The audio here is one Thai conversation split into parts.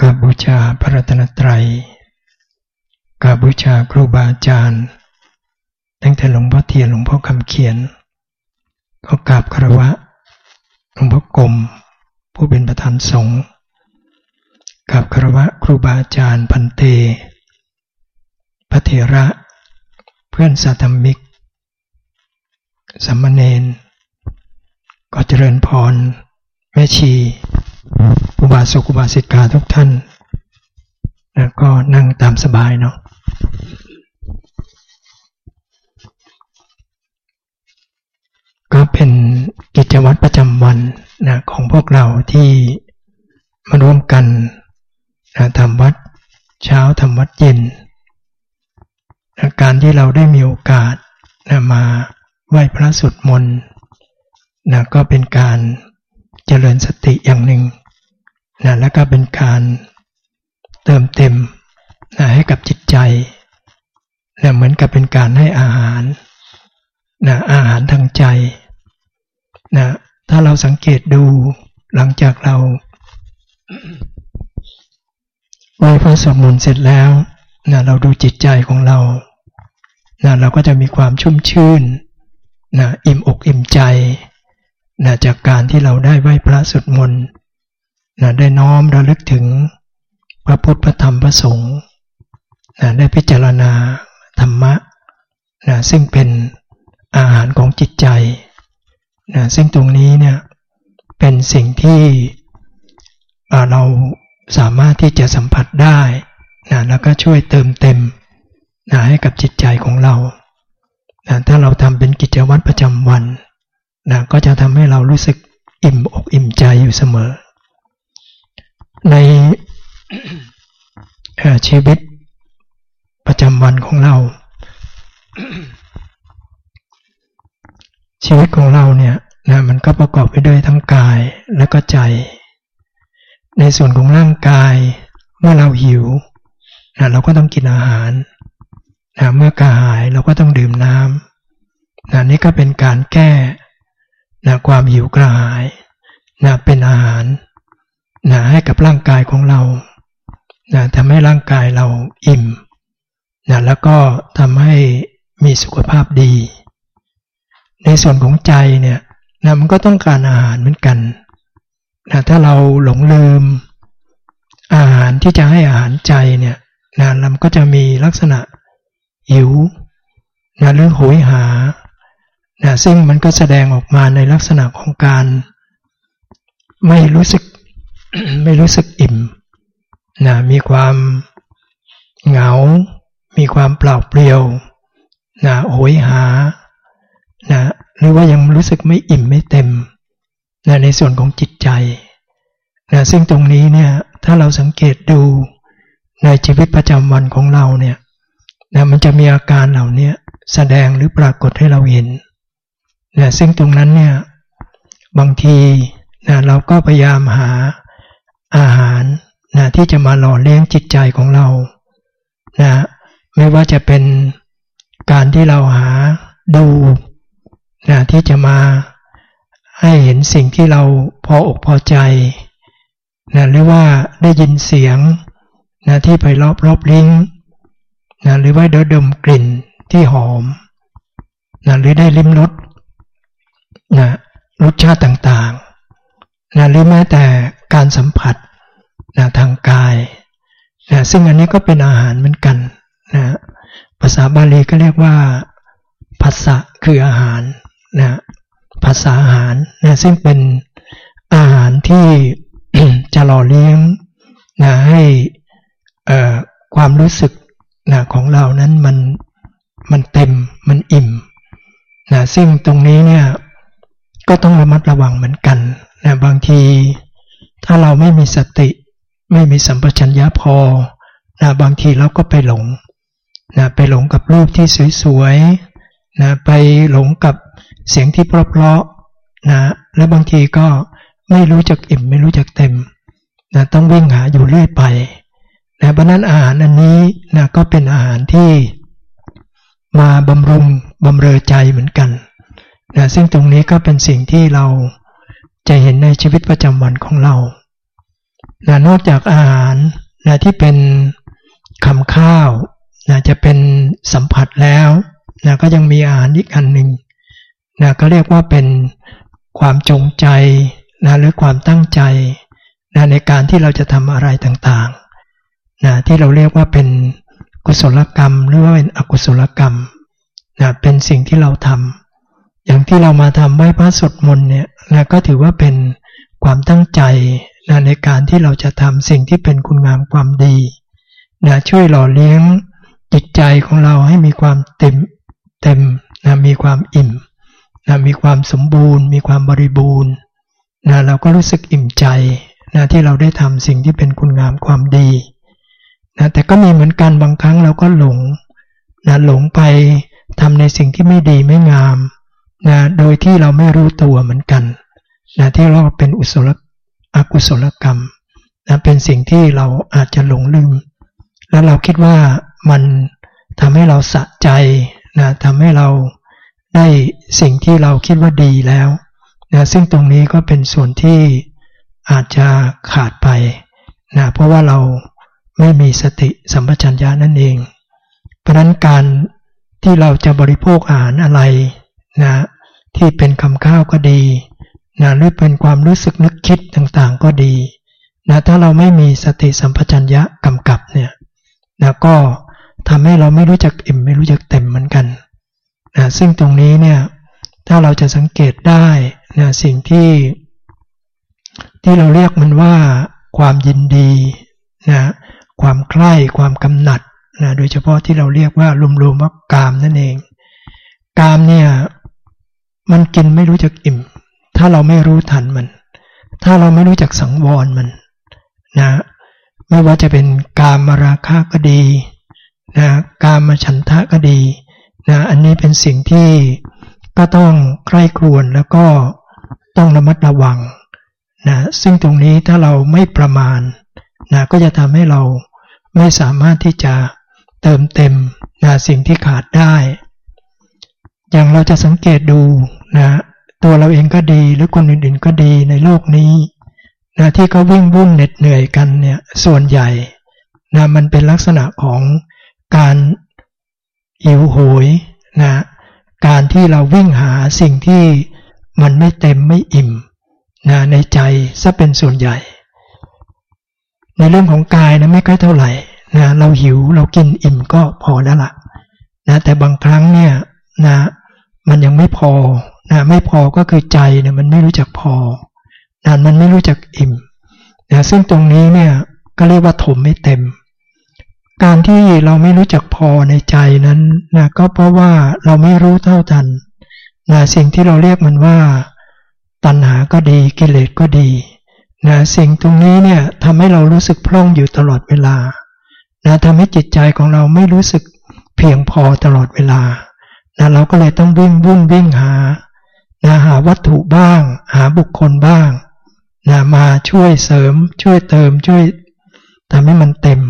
กราบบูชาพระรัตนตรัยกราบบูชาครูบาอาจารย์ ตั้งแต่หลวงพ่อเทียนหลวงพ่อคำเขียน ก็กราบคารวะหลวงพ่อกรมผู้เป็นประธานสงฆ์กราบคารวะครูบาอาจารย์พันเต พระเถระ เพื่อนสาธมิกสัมมเนนก็เจริญพร แม่ชี อุบาสกอุบาสิกาทุกท่านแล้วก็นั่งตามสบายเนาะก็เป็นกิจวัตรประจำวันนะของพวกเราที่มาร่วมกันนะทำวัดเช้าทำวัดเย็นนะการที่เราได้มีโอกาสนะมาไหว้พระสุดมนต์นะก็เป็นการ เจริญสติอย่างหนึ่งนะแล้วก็เป็นการเติมเต็มนะให้กับจิตใจนะเหมือนกับเป็นการให้อาหารนะอาหารทางใจนะถ้าเราสังเกตดูหลังจากเราไหว้พระสวดมนต์เสร็จแล้วนะเราดูจิตใจของเรานะเราก็จะมีความชุ่มชื่นนะอิ่มอกอิ่มใจ นะจากการที่เราได้ไหว้พระสวดมนต์นะได้น้อมระลึกถึงพระพุทธพระธรรมพระสงฆ์นะได้พิจารณาธรรมะนะซึ่งเป็นอาหารของจิตใจนะซึ่งตรงนี้เนี่ยเป็นสิ่งที่เราสามารถที่จะสัมผัสได้นะแล้วก็ช่วยเติมเต็มนะให้กับจิตใจของเรานะถ้าเราทำเป็นกิจวัตรประจำวัน นะก็จะทำให้เรารู้สึกอิ่มอกอิ่มใจอยู่เสมอ ในชีวิตประจำวันของเรา ชีวิตของเราเนี่ยนะมันก็ประกอบไปด้วยทั้งกายและก็ใจ ในส่วนของร่างกายเมื่อเราหิวนะเราก็ต้องกินอาหารนะเมื่อกระหายเราก็ต้องดื่มน้ำนะนี่ก็เป็นการแก้ นะความหิวกระหายนะเป็นอาหารนะให้กับร่างกายของเรานะทำให้ร่างกายเราอิ่มนะแล้วก็ทำให้มีสุขภาพดี ในส่วนของใจเนี่ยนะมันก็ต้องการอาหารเหมือนกันนะถ้าเราหลงลืม อาหารที่จะให้อาหารใจเนี่ยนะมันก็จะมีลักษณะหิวนะหรือโหยหา นะซึ่งมันก็แสดงออกมาในลักษณะของการไม่รู้สึกไม่รู้สึกอิ่มนะมีความเหงา มีความเปล่าเปลี่ยวนะโหยหานะหรือว่ายังรู้สึกไม่อิ่มไม่เต็มนะในส่วนของจิตใจนะซึ่งตรงนี้เนี่ยถ้าเราสังเกตดูในชีวิตประจำวันของเราเนี่ยนะมันจะมีอาการเหล่านี้แสดงหรือปรากฏให้เราเห็น นะซึ่งตรงนั้นเนี่ยบางทีนะเราก็พยายามหาอาหารนะที่จะมาหล่อเลี้ยงจิตใจของเรานะไม่ว่าจะเป็นการที่เราหาดูนะที่จะมาให้เห็นสิ่งที่เราพออกพอใจนะหรือว่าได้ยินเสียงนะที่ไปรอบรอบลิ้นนะหรือว่าดดมกลิ่นที่หอมนะหรือได้ลิ้มรส นะรสชาติต่างๆนะหรือแม้แต่การสัมผัสนะทางกายนะซึ่งอันนี้ก็เป็นอาหารเหมือนกันนะภาษาบาลีก็เรียกว่าภาษะคืออาหารนะภาษาอาหารนะซึ่งเป็นอาหารที่จะหล่อเลี้ยงนะให้ความรู้สึกนะของเรานั้นมันมันเต็มมันอิ่มนะซึ่งตรงนี้เนี่ย ก็ต้องระมัดระวังเหมือนกันนะบางที ถ้าเราไม่มีสติ ไม่มีสัมปชัญญะพอนะบางทีเราก็ไปหลงนะไปหลงกับรูปที่สวยๆนะไปหลงกับเสียงที่เพราะๆนะและบางทีก็ไม่รู้จักอิ่มไม่รู้จักเต็มนะต้องวิ่งหาอยู่เรื่อยไปนะเพราะนั้นอาหารอันนี้นะก็เป็นอาหารที่มาบำรุงบำเรอใจเหมือนกัน นะซึ่งตรงนี้ก็เป็นสิ่งที่เราจะเห็นในชีวิตประจำวันของเรานะนอกจากอาหารนะที่เป็นคำข้าวนะจะเป็นสัมผัสแล้วนะก็ยังมีอาหารอีกอันหนึ่งนะก็เรียกว่าเป็นความจงใจนะหรือความตั้งใจนะในการที่เราจะทำอะไรต่างๆนะที่เราเรียกว่าเป็นกุศลกรรม หรือว่าเป็นอกุศลกรรมนะเป็นสิ่งที่เราทำ อย่างที่เรามาทำไหว้พระสวดมนต์เนี่ยนะก็ถือว่าเป็นความตั้งใจนะในการที่เราจะทำสิ่งที่เป็นคุณงามความดีนะช่วยหล่อเลี้ยงจิตใจของเราให้มีความเต็มเต็มนะมีความอิ่มนะมีความสมบูรณ์ มีความบริบูรณ์นะเราก็รู้สึกอิ่มใจนะที่เราได้ทำสิ่งที่เป็นคุณงามความดีนะแต่ก็มีเหมือนกันบางครั้งเราก็หลงนะหลงไปทำในสิ่งที่ไม่ดีไม่งาม นะโดยที่เราไม่รู้ตัวเหมือนกันนะที่เราเป็นอุศลอกุศลกรรมนะเป็นสิ่งที่เราอาจจะหลงลืม แล้วเราคิดว่ามันทำให้เราสะใจนะทำให้เราได้สิ่งที่เราคิดว่าดีแล้วนะซึ่งตรงนี้ก็เป็นส่วนที่อาจจะขาดไปนะเพราะว่าเราไม่มีสติสัมปชัญญะนั่นเอง เพราะนั้นการที่เราจะบริโภคอาหารอะไรนะ ที่เป็นคำข้าวก็ดีนะหรือเป็นความรู้สึกนึกคิดต่างๆก็ดีนะถ้าเราไม่มีสติสัมปชัญญะกำกับเนี่ยนะก็ทำให้เราไม่รู้จักอิ่มไม่รู้จักเต็มเหมือนกันนะซึ่งตรงนี้เนี่ยถ้าเราจะสังเกตได้นะสิ่งที่ ที่เราเรียกมันว่าความยินดีนะความใคร่ความกำหนัดนะโดยเฉพาะที่เราเรียกว่ารวมๆว่ากามนั่นเอง กามเนี่ย มันกินไม่รู้จักอิ่ม ถ้าเราไม่รู้ทันมัน ถ้าเราไม่รู้จักสังวรมันนะ ไม่ว่าจะเป็นกามมาราคะก็ดีนะกามมาฉันทะก็ดีนะอันนี้เป็นสิ่งที่ก็ต้องใคร่ครวญแล้วก็ต้องระมัดระวังนะซึ่งตรงนี้ถ้าเราไม่ประมาณนะก็จะทำให้เราไม่สามารถที่จะเติมเต็มนะสิ่งที่ขาดได้ อย่างเราจะสังเกตดูนะตัวเราเองก็ดีหรือคนอื่นๆก็ดีในโลกนี้นะที่เขาวิ่งวุ่นเหน็ดเหนื่อยกันเนี่ยส่วนใหญ่นะมันเป็นลักษณะของการหิวโหยนะการที่เราวิ่งหาสิ่งที่มันไม่เต็มไม่อิ่มนะในใจซะเป็นส่วนใหญ่ ในเรื่องของกายนะไม่ค่อยเท่าไหร่นะเราหิวเรากินอิ่มก็พอแล้วละ่ะนะแต่บางครั้งเนี่ยนะ มันยังไม่พอนะไม่พอก็คือใจเนี่ยมันไม่รู้จักพอนะมันไม่รู้จักอิ่มนะซึ่งตรงนี้เนี่ยก็เรียกว่าถมไม่เต็ม การที่เราไม่รู้จักพอในใจนั้นนะก็เพราะว่าเราไม่รู้เท่าทันนะสิ่งที่เราเรียกมันว่า ตัณหาก็ดีกิเลสก็ดีนะสิ่งตรงนี้เนี่ยทำให้เรารู้สึกพร่องอยู่ตลอดเวลานะทำให้จิตใจของเราไม่รู้สึกเพียงพอตลอดเวลา นะเราก็เลยต้องวิ่งวุ่นวิ่งหานะหาวัตถุบ้าง หาบุคคลบ้างนะมาช่วยเสริมช่วยเติมช่วยทำให้มันเต็ม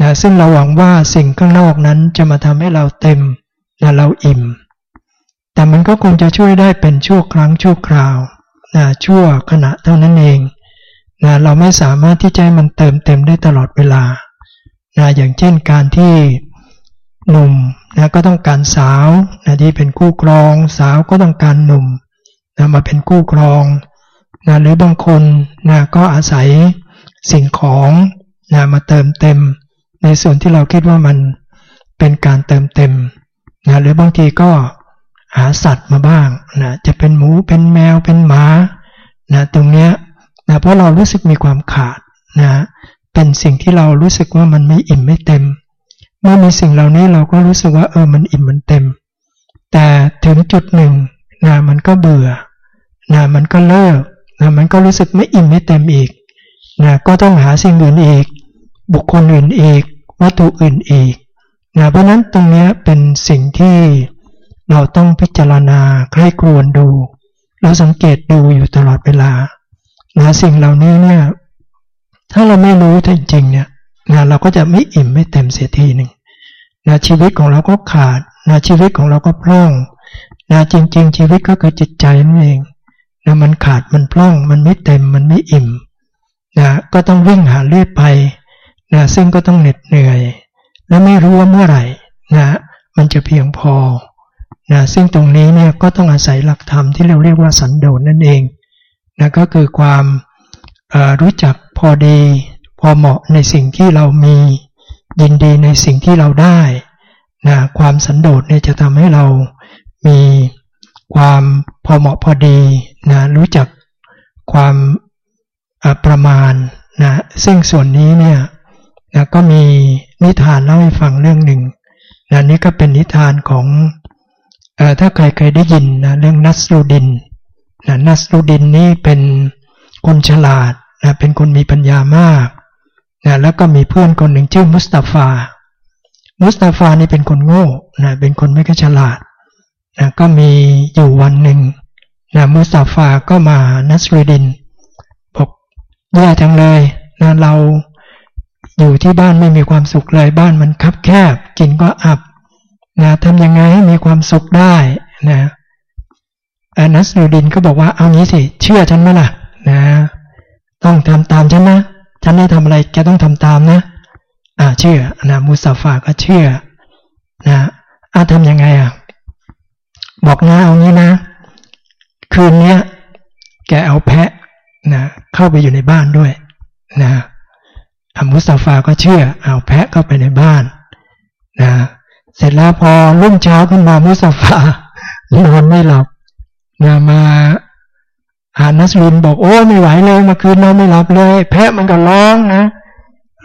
นะซึ่งเราหวังว่าสิ่งข้างนอกนั้นจะมาทำให้เราเต็มนะเราอิ่ม แต่มันก็คงจะช่วยได้เป็นชั่วครั้งชั่วคราวนะชั่วขณะเท่านั้นเองนะเราไม่สามารถที่จะให้มันเติมเต็มได้ตลอดเวลานะอย่างเช่นการที่หนุ่ม นะก็ต้องการสาวนะที่เป็นคู่ครอง สาวก็ต้องการหนุ่มนะมาเป็นคู่ครองนะหรือบางคนนะก็อาศัยสิ่งของนะมาเติมเต็ม ในส่วนที่เราคิดว่ามันเป็นการเติมเต็มนะหรือบางทีก็หาสัตว์มาบ้างนะจะเป็นหมูเป็นแมวเป็นหมานะตรงเนี้ยนะเพราะเรารู้สึกมีความขาดนะเป็นสิ่งที่เรารู้สึกว่ามันไม่อิ่มไม่เต็ม เมื่อมีสิ่งเหล่านี้เราก็รู้สึกว่าเออมันอิ่มมันเต็ม แต่ถึงจุดหนึ่งนะมันก็เบื่อนะมันก็เลิกนะมันก็รู้สึกไม่อิ่มไม่เต็มอีกนะก็ต้องหาสิ่งอื่นอีก บุคคลอื่นอีก วัตถุอื่นอีกนะเพราะนั้นตรงนี้เป็นสิ่งที่เราต้องพิจารณาใคร่ครวญดู เราสังเกตดูอยู่ตลอดเวลานะสิ่งเหล่านี้เนี่ยถ้าเราไม่รู้จริงๆเนี่ย นะเราก็จะไม่อิ่มไม่เต็มเสียทีหนึ่งนะชีวิตของเราก็ขาดนะชีวิตของเราก็พร่องนะจริง ๆ ชีวิตก็คือจิตใจนั่นเองนะมันขาดมันพร่อง มันไม่เต็มมันไม่อิ่มนะก็ต้องวิ่งหาเลือดไปนะซึ่งก็ต้องเหน็ดเหนื่อย และไม่รู้ว่าเมื่อไหร่นะมันจะเพียงพอนะซึ่งตรงนี้เนี่ยก็ต้องอาศัยหลักธรรมที่เราเรียกว่าสันโดษนั่นเองนะก็คือความรู้จักพอดี พอเหมาะในสิ่งที่เรามียินดีในสิ่งที่เราได้นะความสันโดษเนี่ยจะทำให้เรามีความพอเหมาะพอดีนะรู้จักความประมาณนะซึ่งส่วนนี้เนี่ยนะก็มีนิทานเล่าให้ฟังเรื่องหนึ่งนะนี่ก็เป็นนิทานของอถ้าใครเคยได้ยินนะเรื่องนัสรูดินนะนัสรูดินนี่เป็นคนฉลาดนะเป็นคนมีปัญญามาก นะแล้วก็มีเพื่อนคนหนึ่งชื่อมุสตาฟา มุสตาฟานี่เป็นคนโง่นะเป็นคนไม่ค่อยฉลาดนะก็มีอยู่วันหนึ่งนะมุสตาฟาก็มานัสรูดินบอกแย่จังเลยนะเราอยู่ที่บ้านไม่มีความสุขเลยบ้านมันคับแคบกินก็อับนะทำยังไงให้มีความสุขได้นะอนัสรูดินก็บอกว่าเอางี้สิ เชื่อฉันไหมล่ะนะ ต้องทำตามฉันนะ ฉันได้ทำอะไรแกต้องทำตามนะ อ่าเชื่อนะมูซาฟาก็เชื่อ นะอาทำยังไงอะ บอกนะเอางี้นะ คืนเนี้ย แกเอาแพะนะเข้าไปอยู่ในบ้านด้วย นะอามุสาฟาก็เชื่อ เอาแพะเข้าไปในบ้าน นะ เสร็จแล้วพอรุ่งเช้าขึ้นมามุสาฟานอนไม่หลับนะมา อานัสลินบอกโอ้ไม่ไหวเลยมื่อคืนนอนไม่หลับเลย แพะมันก็ร้องนะ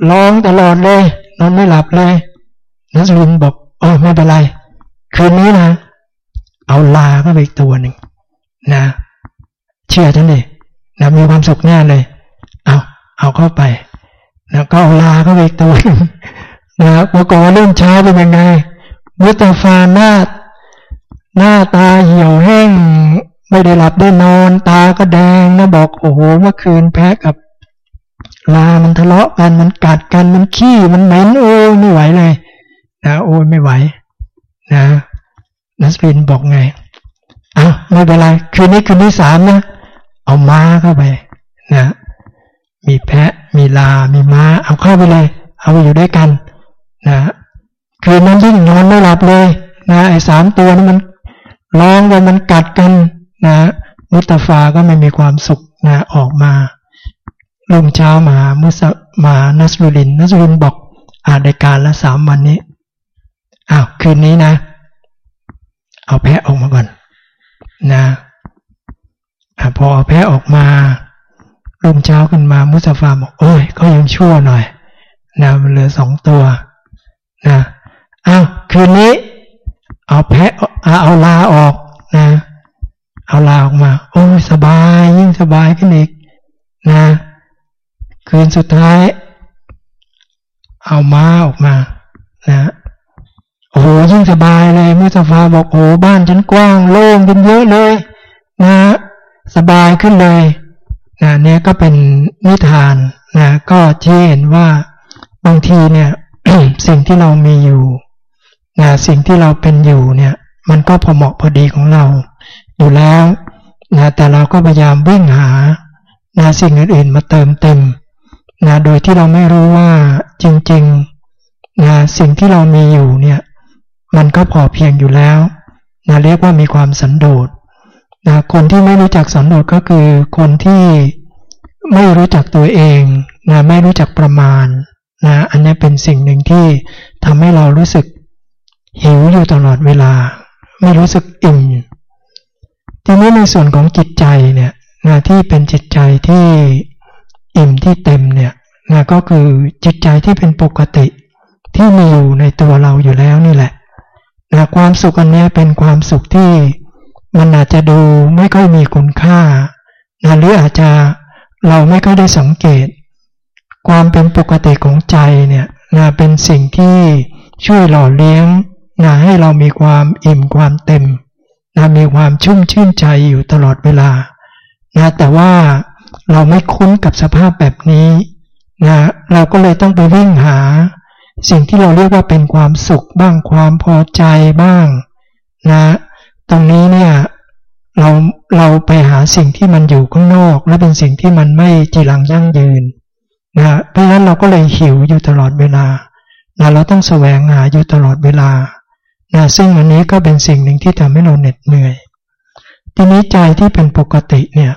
ร้องตลอดเลยนอนไม่หลับเลยนัสลินบอกโอ้ไม่เป็นไร คืนนี้นะเอาลาเข้าไปอีกตัวหนึ่งนะเชื่อฉันดินะมีความสุขแน่เลย เอาเอาเข้าไปแล้วก็เอาลาเข้าไปอีกตัวนึงนะปรากฏว่าเริ่มเช้าเป็นยังไงมุตฟาหน้าหน้าตาเหี่ยวแห้ง ไม่ได้หลับได้นอนตาก็แดงนะบอกโอ้โหเมื่อคืนแพ้กับลามันทะเลาะกันมันกัดกันมันขี้มันเหม็นโอ้ยไม่ไหวเลยนะโอ้ยไม่ไหว นะนัสรินบอกไงอ้าวไม่เป็นไรคืนนี้คืนที่สามนะเอาม้าเข้าไปนะมีแพะมีลา มีม้า เอาเข้าไปเลย เอาไปอยู่ด้วยกัน นะคืนนั้นยิ่งนอนไม่หลับเลย นะไอ้สามตัวนั้นมันร้องกันมันกัดกัน นะมุตฟาก็ไม่มีความสุขนะออกมาลุงเช้ามามุสมานัสรุลิน นัสรุลินบอกอาในการละสามวันนี้อ้าวคืนนี้นะ เอาแพะออกมาก่อนนะอพอเอาแพะออกมาลุงเช้าขึ้นมามุสฟาบอกโอ้ยก็ยังชั่วหน่อยนะมันเหลือสองตัวนะอ้าวคืนนี้ เอาแพะเอาลาออกนะ เอาลาออกมา โอ้ยสบายยิ่งสบายขึ้นอีกนะ คืนสุดท้าย เอาม้าออกมา นะโอ้โหยิ่งสบายเลยมุสฟาบอกโอ้บ้านฉันกว้างโล่งเป็นเยอะเลย นะ สบายขึ้นเลยนะเนี่ยก็เป็นนิทานนะก็เช่นว่าบางทีเนี่ย สิ่งที่เรามีอยู่นะสิ่งที่เราเป็นอยู่เนี่ย มันก็พอเหมาะพอดีของเรา อยู่แล้วนะแต่เราก็พยายามวิ่งหานะสิ่งอื่นๆมาเติมเต็มนะโดยที่เราไม่รู้ว่าจริงๆนะสิ่งที่เรามีอยู่เนี่ยมันก็พอเพียงอยู่แล้วนะเรียกว่ามีความสันโดษนะคนที่ไม่รู้จักสันโดษก็คือคนที่ไม่รู้จักตัวเองนะไม่รู้จักประมาณนะอันนี้เป็นสิ่งหนึ่งที่ทำให้เรารู้สึกหิวอยู่ตลอดเวลา ไม่รู้สึกอิ่ม ทีนี้ในส่วนของจิตใจเนี่ยนะที่เป็นจิตใจที่อิ่มที่เต็มเนี่ยนะก็คือจิตใจที่เป็นปกติที่มีอยู่ในตัวเราอยู่แล้วนี่แหละนะความสุขอันนี้เป็นความสุขที่มันอาจจะดูไม่ค่อยมีคุณค่านะหรืออาจจะเราไม่ค่อยได้สังเกต ความเป็นปกติของใจเนี่ยนะเป็นสิ่งที่ช่วยหล่อเลี้ยงนะให้เรามีความอิ่มความเต็ม นะมีความชุ่มชื่นใจอยู่ตลอดเวลานะแต่ว่าเราไม่คุ้นกับสภาพแบบนี้นะเราก็เลยต้องไปวิ่งหา สิ่งที่เราเรียกว่าเป็นความสุขบ้างความพอใจบ้างนะตรงนี้เนี่ยเราเราไปหาสิ่งที่มันอยู่ข้างนอก และเป็นสิ่งที่มันไม่จีรังยั่งยืนนะเพราะฉะนั้นเราก็เลยหิวอยู่ตลอดเวลานะเราต้องแสวงหาอยู่ตลอดเวลา นะซึ่งอันนี้ก็เป็นสิ่งหนึ่งที่ทำให้เราเหน็ดเหนื่อย ทีนี้ใจที่เป็นปกติเนี่ย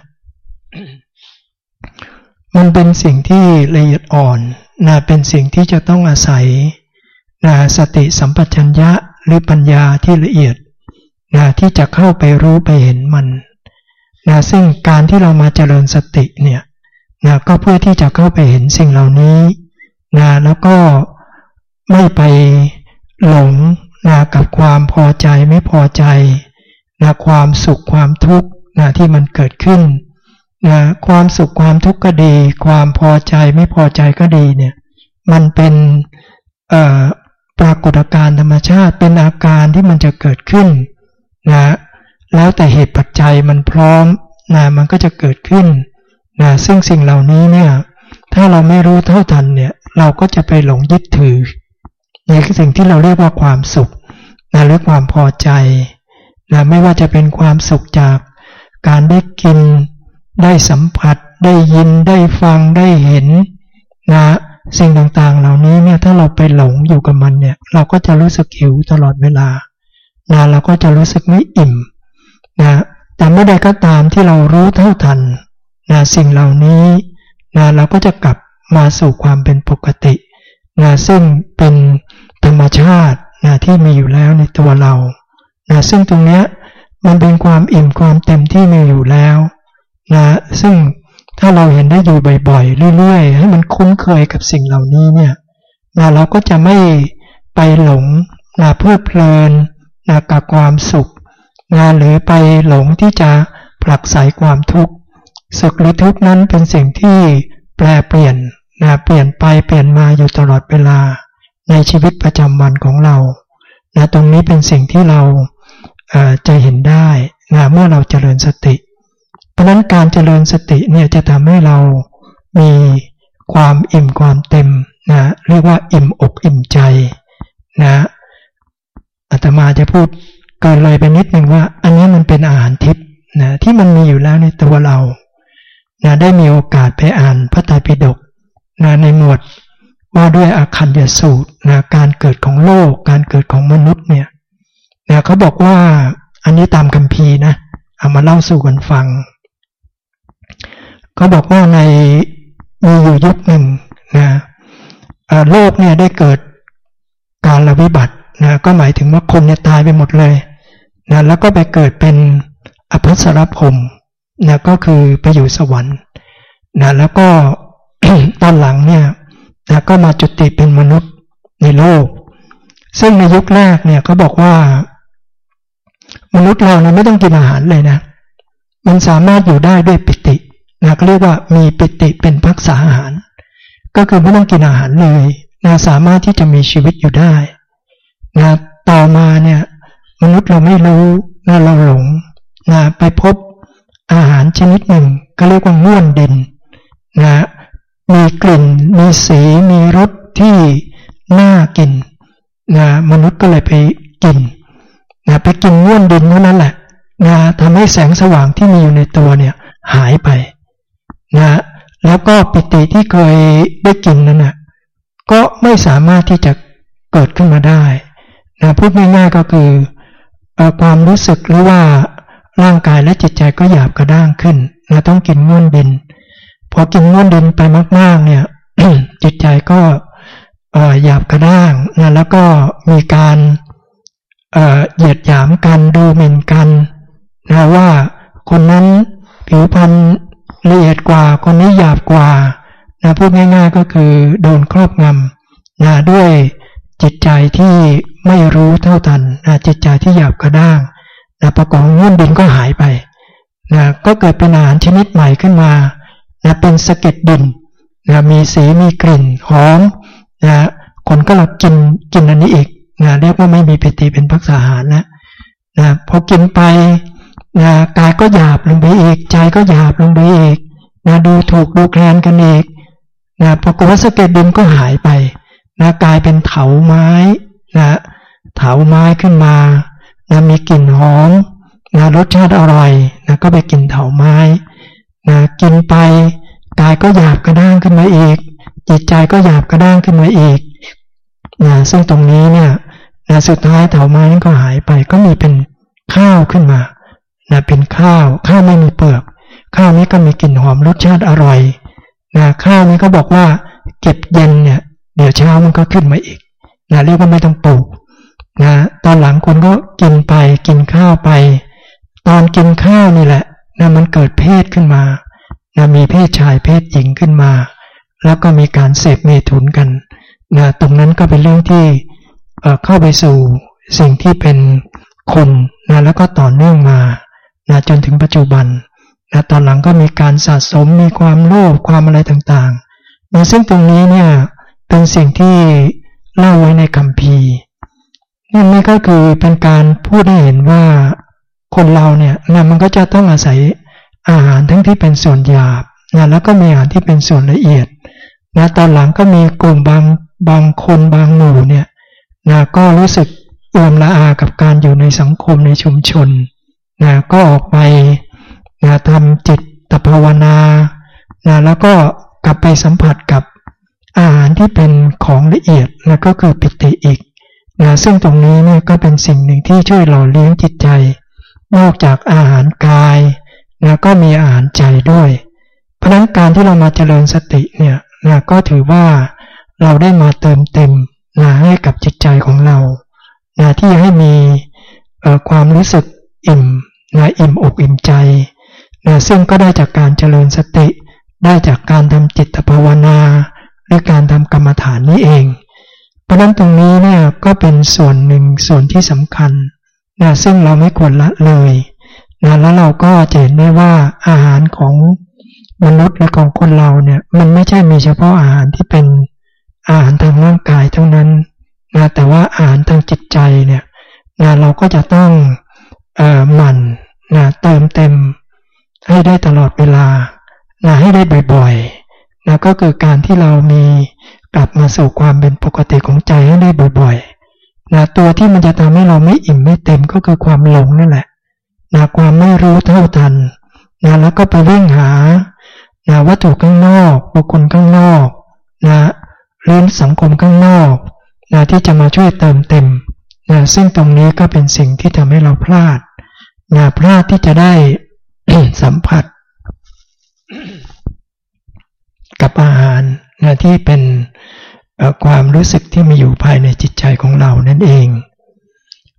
มันเป็นสิ่งที่ละเอียดอ่อนนะเป็นสิ่งที่จะต้องอาศัยนะสติสัมปชัญญะหรือปัญญาที่ละเอียดนะที่จะเข้าไปรู้ไปเห็นมันนะซึ่งการที่เรามาเจริญสติเนี่ยนะก็เพื่อที่จะเข้าไปเห็นสิ่งเหล่านี้นะแล้วก็ไม่ไปหลง นะกับความพอใจไม่พอใจนะความสุขความทุกข์นะที่มันเกิดขึ้นนะความสุขความทุกข์ก็ดี ความพอใจไม่พอใจก็ดีเนี่ยมันเป็นปรากฏการณ์ธรรมชาติเป็นอาการที่มันจะเกิดขึ้นนะแล้วแต่เหตุปัจจัยมันพร้อมนะมันก็จะเกิดขึ้นนะซึ่งสิ่งเหล่านี้เนี่ยถ้าเราไม่รู้เท่าทันเนี่ยเราก็จะไปหลงยึดถือ ในสิ่งที่เราเรียกว่าความสุขนะหรือความพอใจนะไม่ว่าจะเป็นความสุขจากการได้กิน ได้สัมผัส ได้ยินได้ฟังได้เห็นนะสิ่งต่างๆ เหล่านี้เนี่ยถ้าเราไปหลงอยู่กับมันเนี่ย เราก็จะรู้สึกหิวตลอดเวลานะเราก็จะรู้สึกไม่อิ่มนะแต่เมื่อใดก็ตามที่เรารู้เท่าทันนะสิ่งเหล่านี้นะเราก็จะกลับมาสู่ความเป็นปกตินะซึ่งเป็น รรมชาตินะที่มีอยู่แล้วในตัวเรานะซึ่งตรงเนี้ยมันเป็นความอิ่มความเต็มที่มีอยู่แล้วนะซึ่งถ้าเราเห็นได้อยู่บ่อยๆเรื่อยๆ ให้มันคุ้นเคยกับสิ่งเหล่านี้เนี่ยนะเราก็จะไม่ไปหลงนะเพลิดเพลินนะกับความสุขนะหรือไปหลงที่จะผลักไสความทุกข์สุขหรือทุกข์นั้นเป็นสิ่งที่แปรเปลี่ยนนะเปลี่ยนไปเปลี่ยนมาอยู่ตลอดเวลา ในชีวิตประจำวันของเรานะตรงนี้เป็นสิ่งที่เราจะเห็นได้นะเมื่อเราเจริญสติ เพราะนั้นการเจริญสติเนี่ยจะทำให้เรามีความอิ่มความเต็มนะเรียกว่าอิ่มอกอิ่มใจนะอาตมาจะพูดเกินเลยไปนิดหนึ่งว่า อันนี้มันเป็นอาหารทิพย์นะที่มันมีอยู่แล้วในตัวเรานะได้มีโอกาสไปอ่านพระไตรปิฎกนะในหมวด ว่าด้วยอาคัญยสูตรนะการเกิดของโลก การเกิดของมนุษย์เนี่ยนะเขาบอกว่าอันนี้ตามคัมภีร์นะเอามาเล่าสู่กันฟังเขาบอกว่าในมีอยู่ยุคหนึ่งนะโลกเนี่ยได้เกิดการระวิบัตินะก็หมายถึงว่าคนเนี่ยตายไปหมดเลยนะแล้วก็ไปเกิดเป็นอภัสรพรมนะก็คือไปอยู่สวรรค์นะแล้วก็ตอนหลังเนี่ย นะก็มาจุติเป็นมนุษย์ในโลก ซึ่งในยุคแรกเนี่ยเขาบอกว่า มนุษย์เราเนี่ยไม่ต้องกินอาหารเลยนะ มันสามารถอยู่ได้ด้วยปิตินะเรียกว่ามีปิติเป็นพักษาอาหาร ก็คือไม่ต้องกินอาหารเลยนะสามารถที่จะมีชีวิตอยู่ได้นะต่อมาเนี่ยมนุษย์เราไม่รู้นะเราหลงนะไปพบอาหารชนิดหนึ่งก็เรียกว่าง่วนดินนะ มีกลิ่น มีสีมีรสที่น่ากินนะมนุษย์ก็เลยไปกินนะไปกินง่วนดินเท่านั้นแหละนะทำให้แสงสว่างที่มีอยู่ในตัวเนี่ยหายไปนะแล้วก็ปิติที่เคยได้กินนั้นนะก็ไม่สามารถที่จะเกิดขึ้นมาได้นะพูดง่ายๆก็คือความรู้สึกหรือว่าร่างกายและจิตใจก็หยาบกระด้างขึ้นนะต้องกินง่วนดิน พอกินง่วนดินไปมาก ๆ เนี่ย จิตใจก็หยาบกระด้างนะแล้วก็มีการเหยียดหยามกันดูหมิ่นกันนะว่าคนนั้นผิวพรรณละเอียดกว่า คนนี้หยาบกว่านะพูดง่าย ๆ ก็คือโดนครอบงำนะด้วยจิตใจที่ไม่รู้เท่าทันนะจิตใจที่หยาบกระด้างนะประกอบเงื่อนดินก็หายไปนะก็เกิดเป็นอาหารชนิดใหม่ขึ้นมา นะเป็นสะเก็ดดินนะมีสีมีกลิ่นหอมนะคนก็เรากินกินอันนี้อีกนะเรียกว่าไม่มีปิติเป็นพักษาหารนะนะพอกินไปนะกายก็หยาบลงไปอีก ใจก็หยาบลงไปอีกนะดูถูกดูแคลนกันอีกนะปรากฏว่าสะเก็ดดินก็หายไปนะกลายเป็นเถาไม้นะเถาไม้ขึ้นมานะมีกลิ่นหอมนะรสชาติอร่อยนะก็ไปกินเถาไม้ นะกินไปกายก็หยาบกระด้างขึ้นมาอีก จิตใจก็หยาบกระด้างขึ้นมาอีกนะซึ่งตรงนี้เนี่ยนะสุดท้ายเถาไม้นั้นก็หายไปก็มีเป็นข้าวขึ้นมานะเป็นข้าวข้าวไม่มีเปลือก ข้าวนี้ก็มีกลิ่นหอมรสชาติอร่อยนะข้าวนี้ก็บอกว่าเก็บเย็นเนี่ยเดี๋ยวเช้ามันก็ขึ้นมาอีกนะเรียกว่าไม่ต้องปลูกนะตอนหลังคนก็กินไปกินข้าวไป ตอนกินข้าวนี่แหละ นะมันเกิดเพศขึ้นมานะมีเพศชายเพศหญิงขึ้นมา แล้วก็มีการเสพเมถุนกันนะตรงนั้นก็เป็นเรื่องที่เข้าไปสู่สิ่งที่เป็นคนนะแล้วก็ต่อเนื่องมานะจนถึงปัจจุบันนะตอนหลังก็มีการสะสมมีความโลภความอะไรต่างๆนะซึ่งตรงนี้เนี่ยเป็นสิ่งที่เล่าไว้ในคำพีนี่นี่ก็คือเป็นการพูดให้เห็นว่า คนเราเนี่ยนะมันก็จะต้องอาศัยอาหารทั้งที่เป็นส่วนหยาบนะแล้วก็มีอาหารที่เป็นส่วนละเอียดนะตอนหลังก็มีกลุ่มบางบางคนบางหมู่เนี่ยนะก็รู้สึกเอื่อมละอากับการอยู่ในสังคมในชุมชนนะก็ออกไปนะทำจิตตภาวนานะแล้วก็กลับไปสัมผัสกับอาหารที่เป็นของละเอียดนะก็คือปิติอีกนะซึ่งตรงนี้เนี่ยก็เป็นสิ่งหนึ่งที่ช่วยหล่อเลี้ยงจิตใจ นอกจากอาหารกายนะก็มีอาหารใจด้วย เพราะนั้นการที่เรามาเจริญสติเนี่ยนะก็ถือว่าเราได้มาเติมเต็มนะให้กับจิตใจของเรานะที่ให้มีความรู้สึกอิ่มนะอิ่มอกอิ่มใจนะซึ่งก็ได้จากการเจริญสติ ได้จากการทำจิตภาวนาหรือการทำกรรมฐานนี้เอง เพราะนั้นตรงนี้เนี่ยก็เป็นส่วนหนึ่งส่วนที่สำคัญ นะซึ่งเราไม่ควรละเลยนะแล้วเราก็จะเห็นได้ว่าอาหารของมนุษย์หรือของคนเราเนี่ยมันไม่ใช่มีเฉพาะอาหารที่เป็นอาหารทางร่างกายเท่านั้นนะแต่ว่าอาหารทางจิตใจเนี่ยนะเราก็จะต้องเอ่อหมั่นนะเติมเต็มให้ได้ตลอดเวลานะให้ได้บ่อยๆนะก็คือการที่เรามีกลับมาสู่ความเป็นปกติของใจให้ได้บ่อยๆ นะตัวที่มันจะทำให้เราไม่อิ่มไม่เต็มก็คือความหลงนั่นแหละนะความไม่รู้เท่าทันนะแล้วก็ไปวิ่งหานะวัตถุข้างนอกบุคคลข้างนอกนะเรื่องสังคมข้างนอกนะที่จะมาช่วยเติมเต็มนะซึ่งตรงนี้ก็เป็นสิ่งที่ทำให้เราพลาดนะพลาดที่จะได้สัมผัส กับอาหารนะที่เป็น ความรู้สึกที่มีอยู่ภายในจิตใจของเรานั่นเอง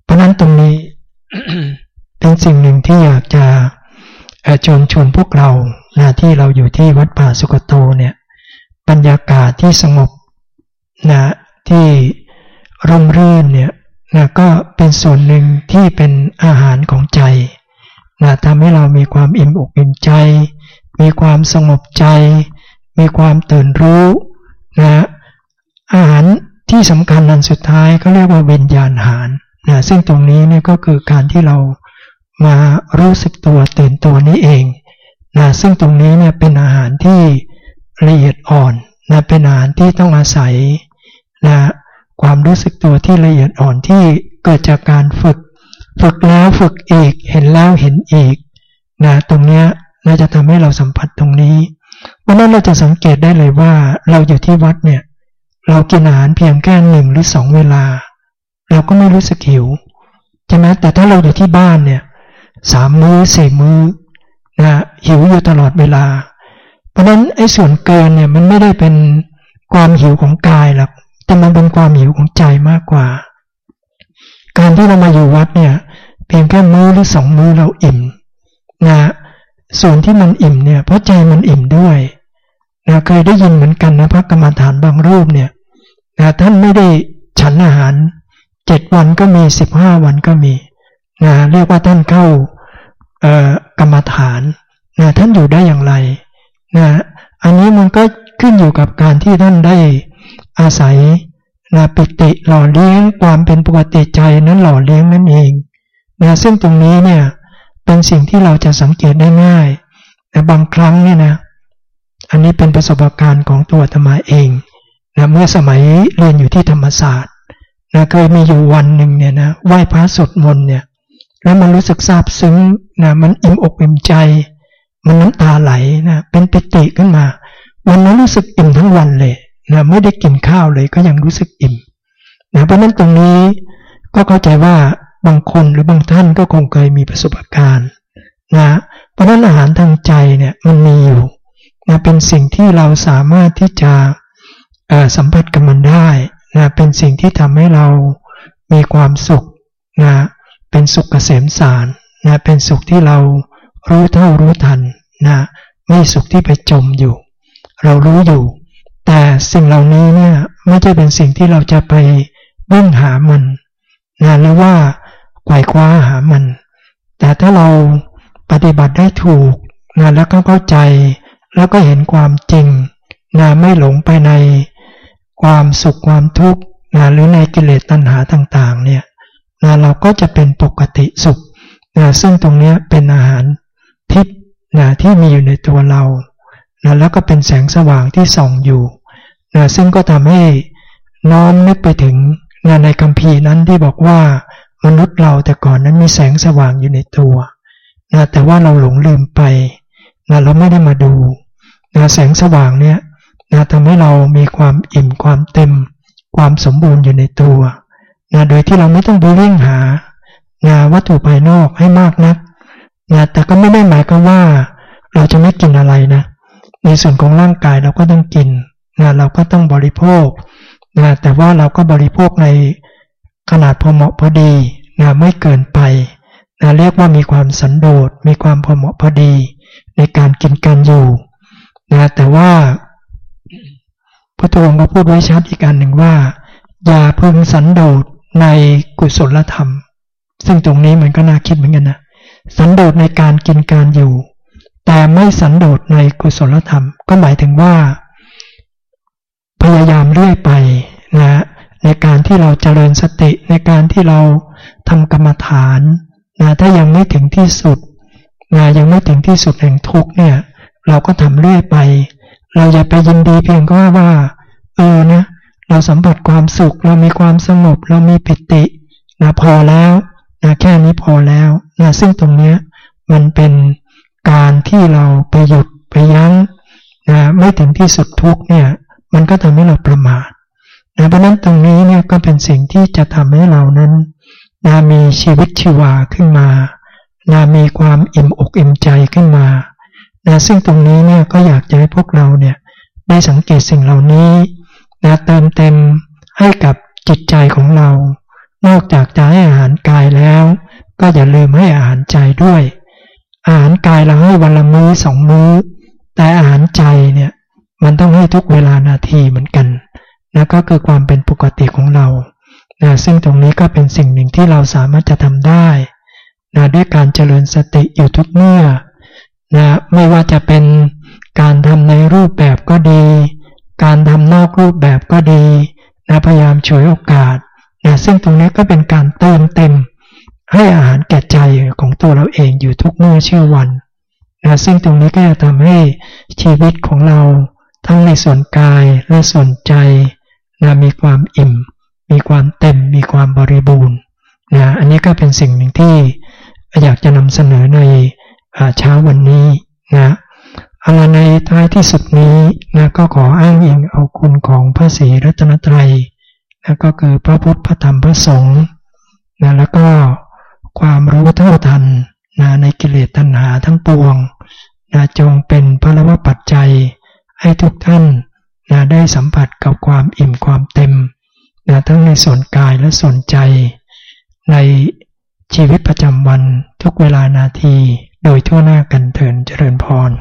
เพราะนั้นตรงนี้เป็นสิ่งหนึ่งที่อยากจะชวนชวนพวกเรานะที่เราอยู่ที่วัดป่าสุกโตเนี่ยบรรยากาศที่สงบนะที่ร่มรื่นเนี่ยนะก็เป็นส่วนหนึ่งที่เป็นอาหารของใจนะทำให้เรามีความอิ่มอกอิ่มใจ มีความสงบใจ มีความตื่นรู้นะ อาหารที่สำคัญนันสุดท้ายก็เรียกว่าวิญญาณอาหารนะซึ่งตรงนี้เนี่ยก็คือการที่เรามารู้สึกตัวตื่นตัวนี้เองนะซึ่งตรงนี้เนี่ยเป็นอาหารที่ละเอียดอ่อนนะเป็นอาหารที่ต้องอาศัยนะความรู้สึกตัวที่ละเอียดอ่อนที่เกิดจากการฝึก ฝึกแล้วฝึกอีก เห็นแล้วเห็นอีกนะตรงนี้น่าจะทำให้เราสัมผัสตรงนี้วันนั้นเราจะสังเกตได้เลยว่าเราอยู่ที่วัดเนี่ย เรากินอาหารเพียงแค่หนึ่งหรือสองเวลา เราก็ไม่รู้สึกหิวใช่ไหมแต่ถ้าเราอยู่ที่บ้านเนี่ยสามมือ้อสี่มือ้อนะหิวอยู่ตลอดเวลา เพราะนั้นไอ้ส่วนเกินเนี่ยมันไม่ได้เป็นความหิวของกายหรอกแต่มันเป็นความหิวของใจมากกว่า การที่เรามาอยู่วัดเนี่ย เพียงแค่มือหรือสองมือเราอิ่มนะส่วนที่มันอิ่มเนี่ยเพราะใจมันอิ่มด้วยนะเคยได้ยินเหมือนกันนะพระกรรมฐานบางรูปเนี่ย นะท่านไม่ได้ฉันอาหารเจ็ดวันก็มีสิบห้าวันก็มีนะเรียกว่าท่านเข้ากรรมฐานนะท่านอยู่ได้อย่างไรนะอันนี้มันก็ขึ้นอยู่กับการที่ท่านได้อาศัยนะปิติหล่อเลี้ยงความเป็นปกติใจนั้นหล่อเลี้ยงนั่นเองนะซึ่งตรงนี้เนี่ยเป็นสิ่งที่เราจะสังเกตได้ง่ายแต่บางครั้งเนี่ยนะอันนี้เป็นประสบการณ์ของตัวธรรมาเอง นะเมื่อสมัยเรียนอยู่ที่ธรรมศาสตร์นะเคยมีอยู่วันหนึ่งเนี่ยนะไหว้พระสดมนเนี่ยแล้วมันรู้สึกซาบซึ้งนะมันอิ่มอกอิ่มใจ มันน้ำตาไหลนะเป็นปิติขึ้นมา วันนั้นรู้สึกอิ่มทั้งวันเลยนะไม่ได้กินข้าวเลยก็ยังรู้สึกอิ่มนะเพราะนั้นตรงนี้ก็เข้าใจว่าบางคนหรือบางท่านก็คงเคยมีประสบการณ์นะเพราะนั้นอาหารทางใจเนี่ยมันมีอยู่นะเป็นสิ่งที่เราสามารถที่จะ สัมผัสกับมันได้นะเป็นสิ่งที่ทำให้เรามีความสุขนะเป็นสุขเกษมสารนะเป็นสุขที่เรารู้เท่ารู้ทันนะไม่สุขที่ไปจมอยู่ เรารู้อยู่ แต่สิ่งเหล่านี้เนี่ยไม่ใช่เป็นสิ่งที่เราจะไปวิ่งหามันนะหรือว่าไกวคว้าหามัน แต่ถ้าเราปฏิบัติได้ถูกนะแล้วก็เข้าใจ แล้วก็เห็นความจริงนะไม่หลงไปใน ความสุขความทุกข์นะหรือในกิเลสตัณหาต่างๆเนี่ยนะเราก็จะเป็นปกติสุขนะซึ่งตรงนี้เป็นอาหารทิพย์นะที่มีอยู่ในตัวเรานะแล้วก็เป็นแสงสว่างที่ส่องอยู่นะซึ่งก็ทำให้น้อมนึกไปถึงนะในคำพีนั้นที่บอกว่ามนุษย์เราแต่ก่อนนั้นมีแสงสว่างอยู่ในตัวนะแต่ว่าเราหลงลืมไปนะเราไม่ได้มาดูนะแสงสว่างเนี่ย นะทำให้เรามีความอิ่มความเต็ม ความสมบูรณ์อยู่ในตัวนะโดยที่เราไม่ต้องไปวิ่งหานะวัตถุภายนอกให้มากนักนะแต่ก็ไม่ได้หมายความว่า เราจะไม่กินอะไรนะ ในส่วนของร่างกายเราก็ต้องกินนะเราก็ต้องบริโภคนะแต่ว่าเราก็บริโภคในขนาดพอเหมาะพอดีนะไม่เกินไปนะเรียกว่ามีความสันโดษมีความพอเหมาะพอดี ในการกินการอยู่นะแต่ว่า พระองค์ก็พูดไว้ชัดอีกอันหนึ่งว่า อย่าพึงสันโดษในกุศลธรรม ซึ่งตรงนี้มันก็น่าคิดเหมือนกันนะสันโดษในการกินการอยู่ แต่ไม่สันโดษในกุศลธรรม ก็หมายถึงว่า พยายามเรื่อยไปนะในการที่เราเจริญสติในการที่เราทำกรรมฐานนะถ้ายังไม่ถึงที่สุดนะยังไม่ถึงที่สุดแห่งทุกเนี่ย เราก็ทำเรื่อยไป เราอย่าไปยินดีเพียงก็ว่าเออนะเราสัมผัสความสุข เรามีความสงบ เรามีปิตินะพอแล้วนะแค่นี้พอแล้วนะซึ่งตรงเนี้ยมันเป็นการที่เราไปหยุดไปยั้งนะไม่ถึงที่สุดทุกเนี่ย มันก็ทำให้เราประมาทนะเพราะนั้นตรงนี้เนี่ยก็เป็นสิ่งที่จะทำให้เรานั้นนะมีชีวิตชีวาขึ้นมานะมีความอิ่มอกอิ่มใจขึ้นมา นะซึ่งตรงนี้เนี่ยก็อยากจะให้พวกเราเนี่ยได้สังเกตสิ่งเหล่านี้นะเติมเต็มให้กับจิตใจของเรา นอกจากจะให้อาหารกายแล้ว ก็อย่าลืมให้อาหารใจด้วย อาหารกายเราให้วันละมื้อสองมื้อ แต่อาหารใจเนี่ยมันต้องให้ทุกเวลานาทีเหมือนกันนะก็คือความเป็นปกติของเรานะซึ่งตรงนี้ก็เป็นสิ่งหนึ่งที่เราสามารถจะทำได้นะด้วยการเจริญสติอยู่ทุกเมื่อ นะไม่ว่าจะเป็นการทำในรูปแบบก็ดี การทำนอกรูปแบบก็ดีนะพยายามช่วยโอกาสนะซึ่งตรงนี้ก็เป็นการเติมเต็ม ให้อาหารแก่ใจของตัวเราเองอยู่ทุกเมื่อเชื่อวันนะซึ่งตรงนี้ก็จะทำให้ชีวิตของเราทั้งในส่วนกายและส่วนใจนะมีความอิ่ม มีความเต็ม มีความบริบูรณ์นะอันนี้ก็เป็นสิ่งหนึ่งที่อยากจะนำเสนอใน เช้าวันนี้นะเอาในท้ายที่สุดนี้นะก็ขออ้างอิงเอาคุณของพระศรีรัตนตรัยนะก็คือพระพุทธพระธรรมพระสงฆ์นะแล้วก็ความรู้เท่าทันนะในกิเลสตัณหาทั้งปวงนะจงเป็นพระวปัจจัย ให้ทุกท่านนะได้สัมผัสกับความอิ่มความเต็มนะทั้งในส่วนกายและส่วนใจ ในชีวิตประจำวันทุกเวลานาที โดยทั่วหน้ากันเถินเจริญพร